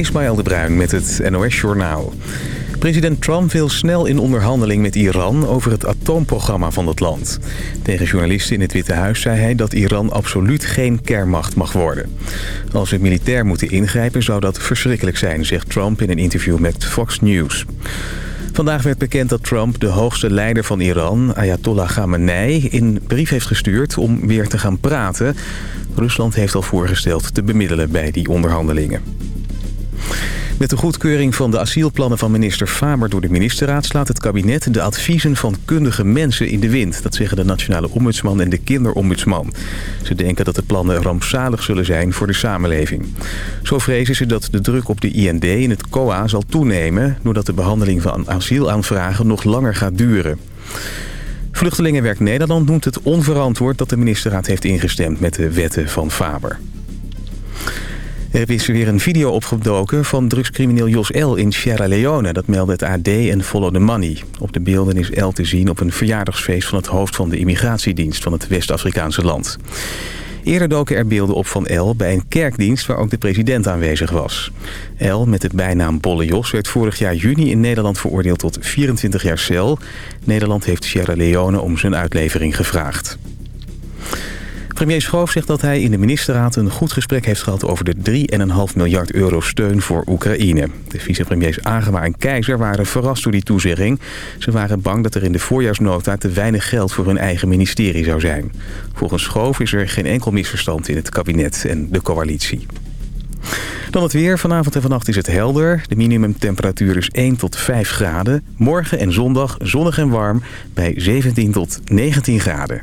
Ismaël de Bruin met het NOS Journaal. President Trump wil snel in onderhandeling met Iran over het atoomprogramma van het land. Tegen journalisten in het Witte Huis zei hij dat Iran absoluut geen kernmacht mag worden. Als we militair moeten ingrijpen zou dat verschrikkelijk zijn, zegt Trump in een interview met Fox News. Vandaag werd bekend dat Trump de hoogste leider van Iran, Ayatollah Khamenei, een brief heeft gestuurd om weer te gaan praten. Rusland heeft al voorgesteld te bemiddelen bij die onderhandelingen. Met de goedkeuring van de asielplannen van minister Faber door de ministerraad... slaat het kabinet de adviezen van kundige mensen in de wind. Dat zeggen de Nationale Ombudsman en de Kinderombudsman. Ze denken dat de plannen rampzalig zullen zijn voor de samenleving. Zo vrezen ze dat de druk op de IND in het COA zal toenemen... doordat de behandeling van asielaanvragen nog langer gaat duren. Vluchtelingenwerk Nederland noemt het onverantwoord dat de ministerraad heeft ingestemd met de wetten van Faber. Er is weer een video opgedoken van drugscrimineel Jos L. in Sierra Leone. Dat meldde het AD en Follow the Money. Op de beelden is L te zien op een verjaardagsfeest van het hoofd van de immigratiedienst van het West-Afrikaanse land. Eerder doken er beelden op van L bij een kerkdienst waar ook de president aanwezig was. L, met het bijnaam Bolle Jos, werd vorig jaar juni in Nederland veroordeeld tot 24 jaar cel. Nederland heeft Sierra Leone om zijn uitlevering gevraagd. Premier Schoof zegt dat hij in de ministerraad een goed gesprek heeft gehad over de 3,5 miljard euro steun voor Oekraïne. De vicepremiers Agema en Keizer waren verrast door die toezegging. Ze waren bang dat er in de voorjaarsnota te weinig geld voor hun eigen ministerie zou zijn. Volgens Schoof is er geen enkel misverstand in het kabinet en de coalitie. Dan het weer. Vanavond en vannacht is het helder. De minimumtemperatuur is 1 tot 5 graden. Morgen en zondag zonnig en warm bij 17 tot 19 graden.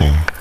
nothing.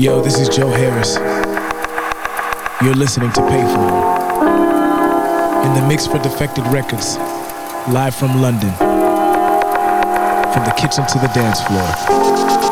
Yo, this is Joe Harris. You're listening to Payphone. In the mix for Defected Records, live from London. From the kitchen to the dance floor.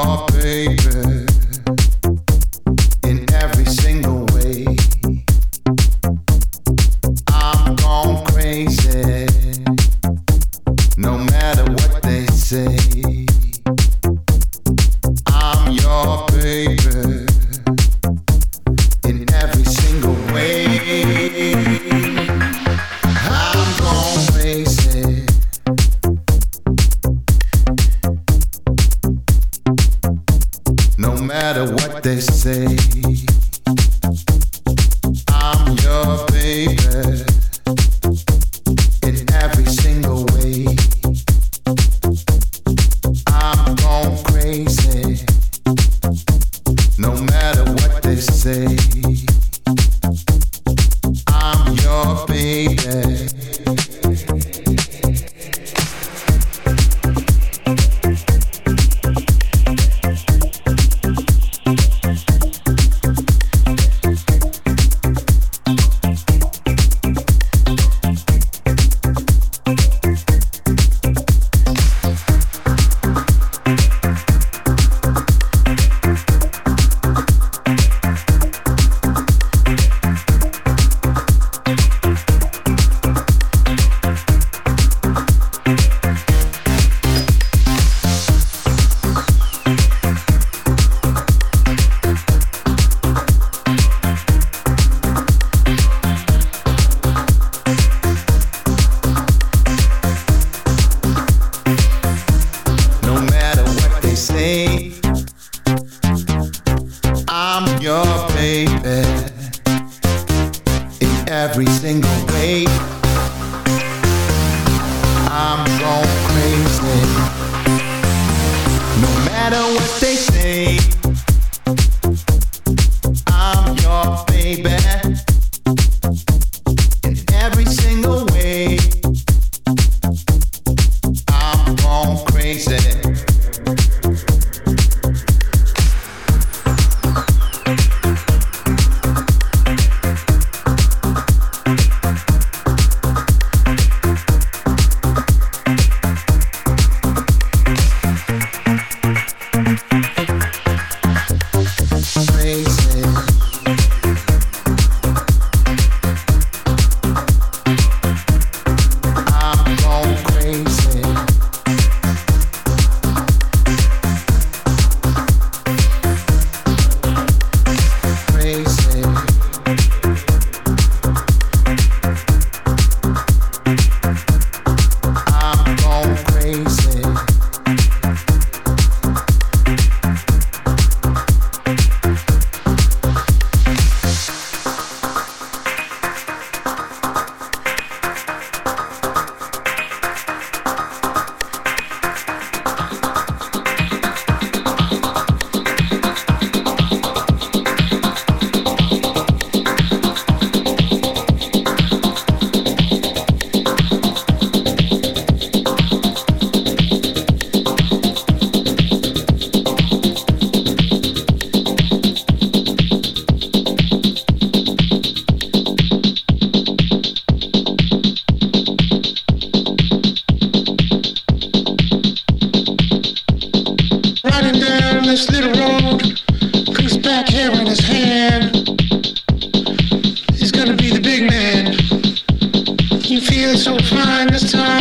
off. every single day. I'm going crazy. No matter what this little road, comes back here in his hand. He's gonna be the big man. You feel so fine this time.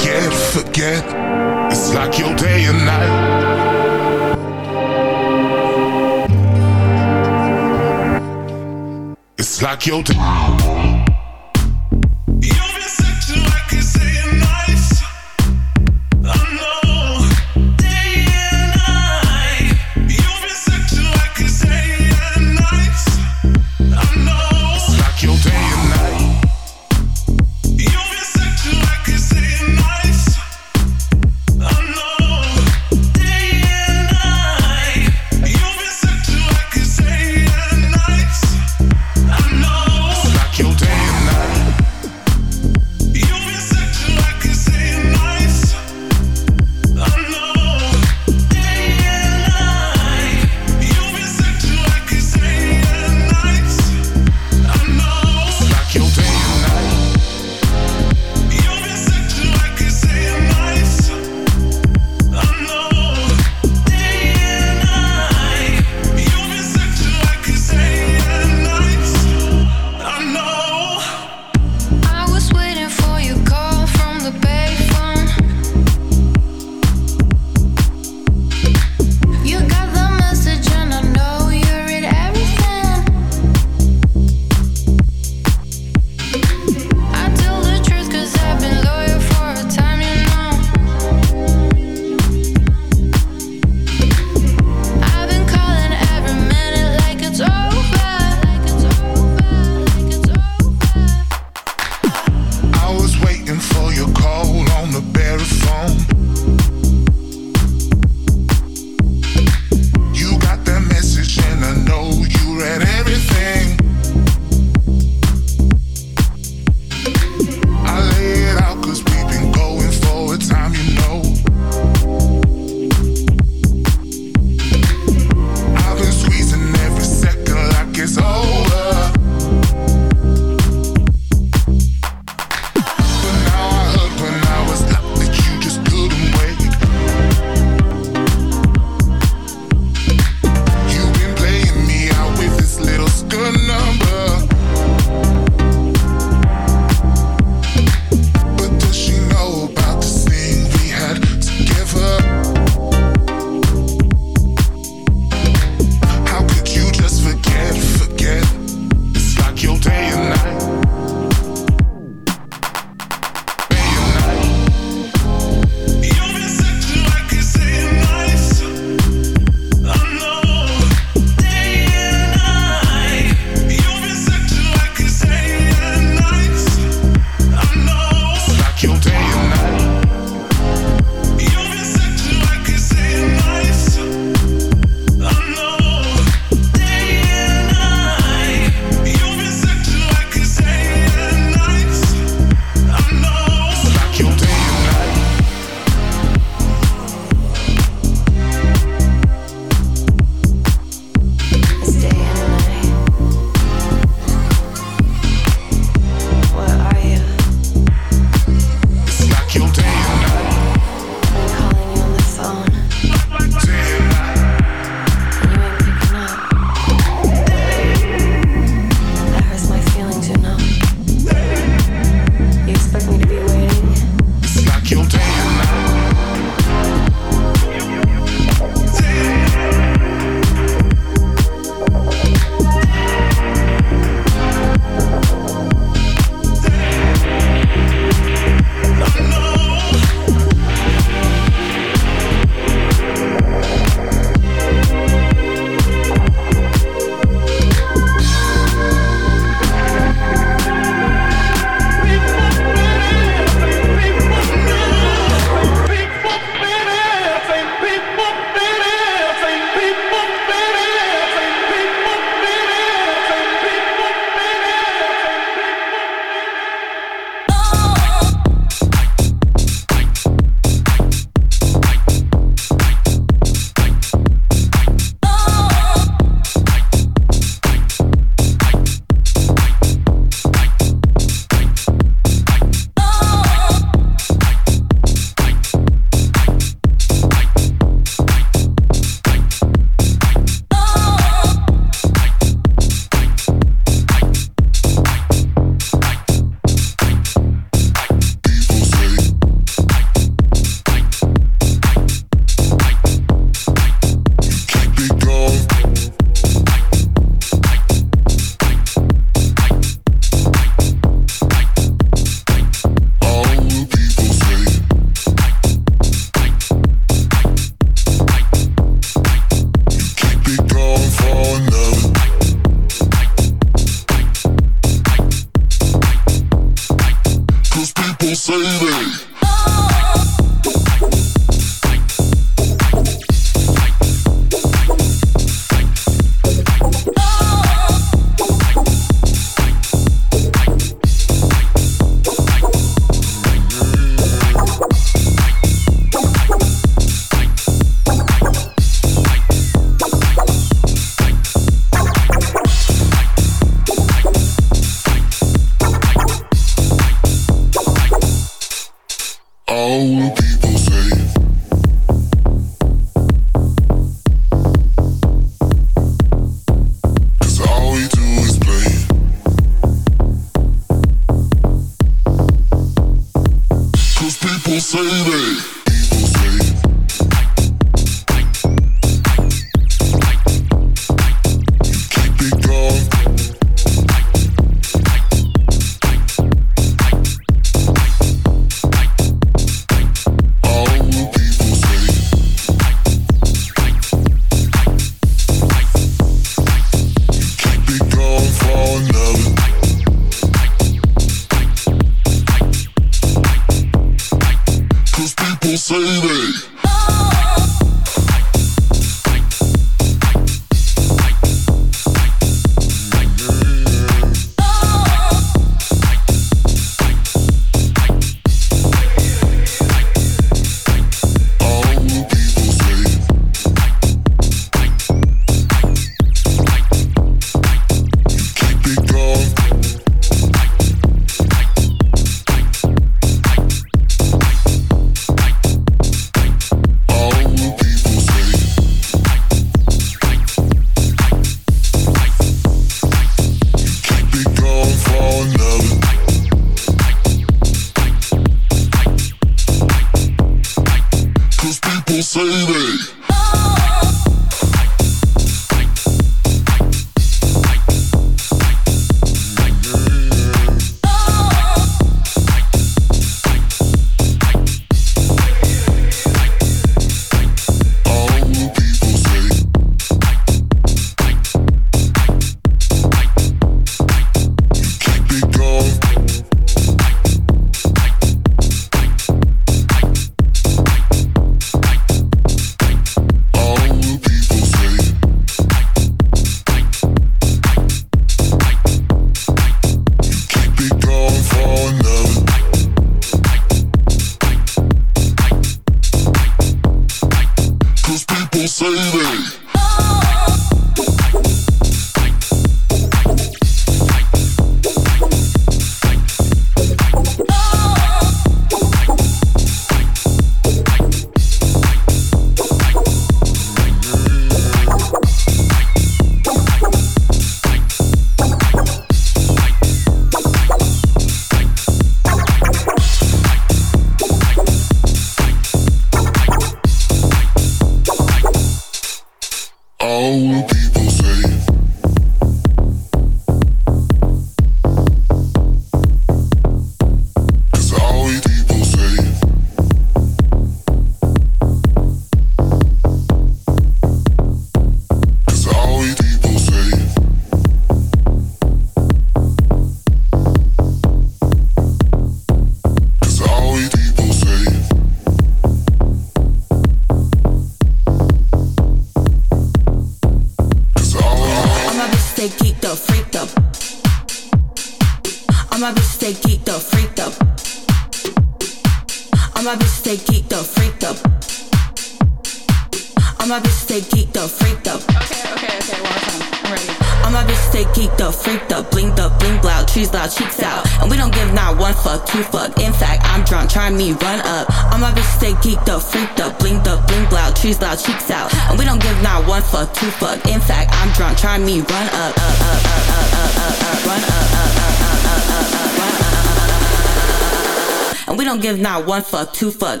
trees loud, cheeks out. We don't give not one fuck, two fuck. In fact, I'm drunk, try me, run up, up, up, up, up, up, up, up, run up, up, up, up, up, up, up, run up. And we don't give not one fuck, two fuck.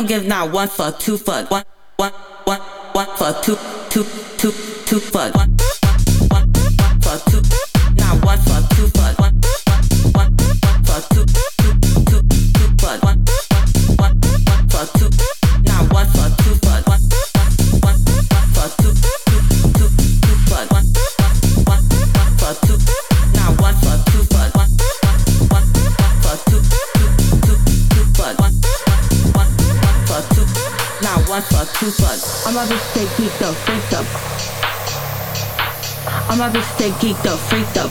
Don't give not one fuck, two fuck. One, one, one, one fuck, two, two, two, two fuck. One, geeked up, freaked up. I'm about to stay geeked up, freaked up.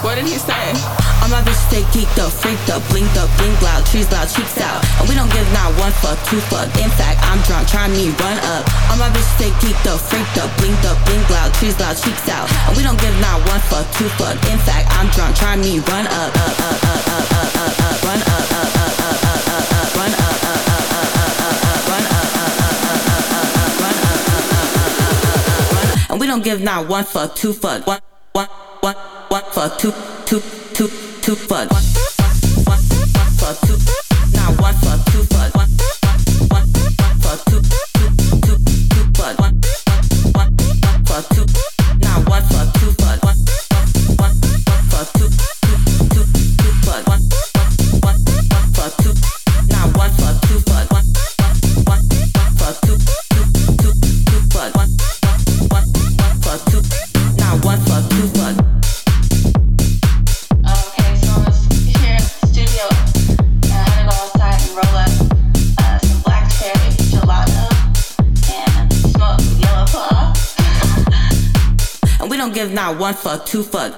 What did he say? I'm about to stay geeked up, freaked up, blinked up, blink loud, trees loud, cheeks out. And we don't give not one fuck, two fuck. In fact, I'm drunk, trying me run up. I'm about to stay geeked up, freaked up, blinked up, blink loud, trees loud, cheeks out. And we don't give not one fuck, two fuck. In fact, I'm drunk, trying me run up, up, up, up, don't give not one fuck, two fuck, one one, one, one for two, two, two, two one, one, give not one fuck, two fuck.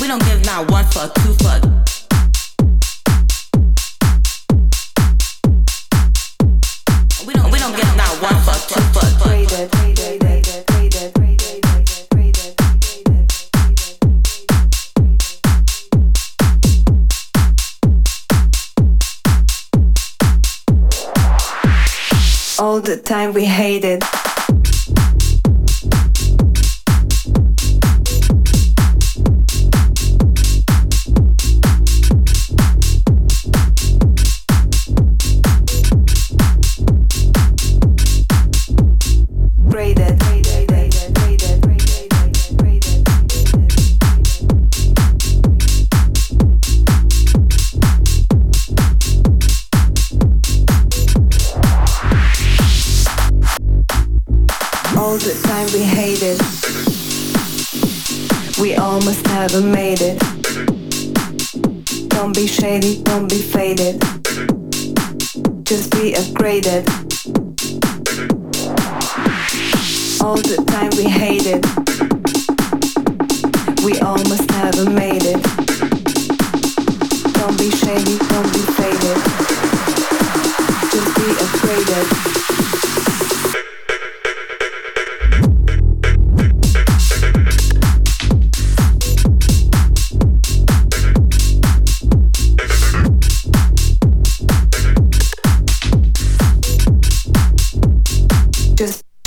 We don't give not one fuck, two fuck. The time we hated.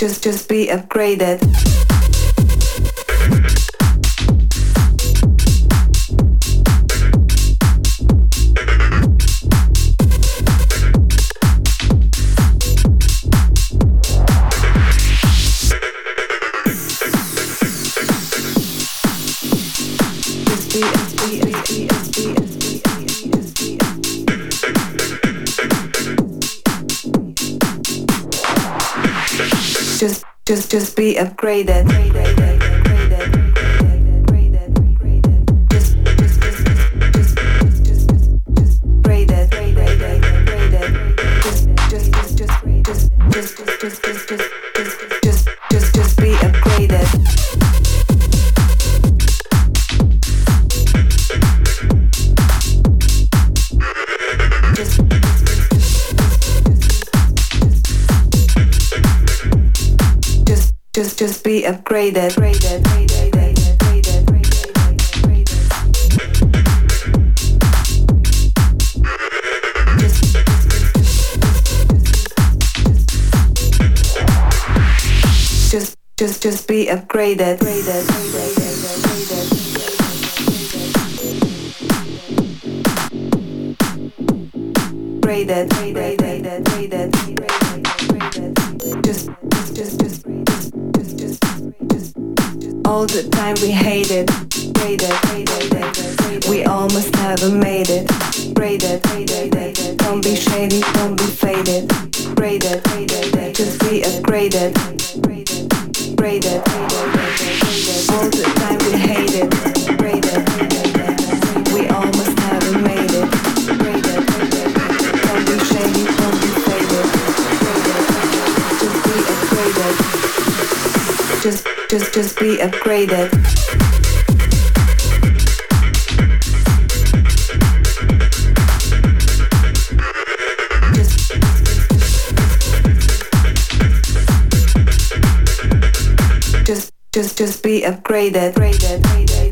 Just, just, be upgraded. upgraded. upgraded. Braided, just be upgraded. just be upgraded. upgraded, upgraded.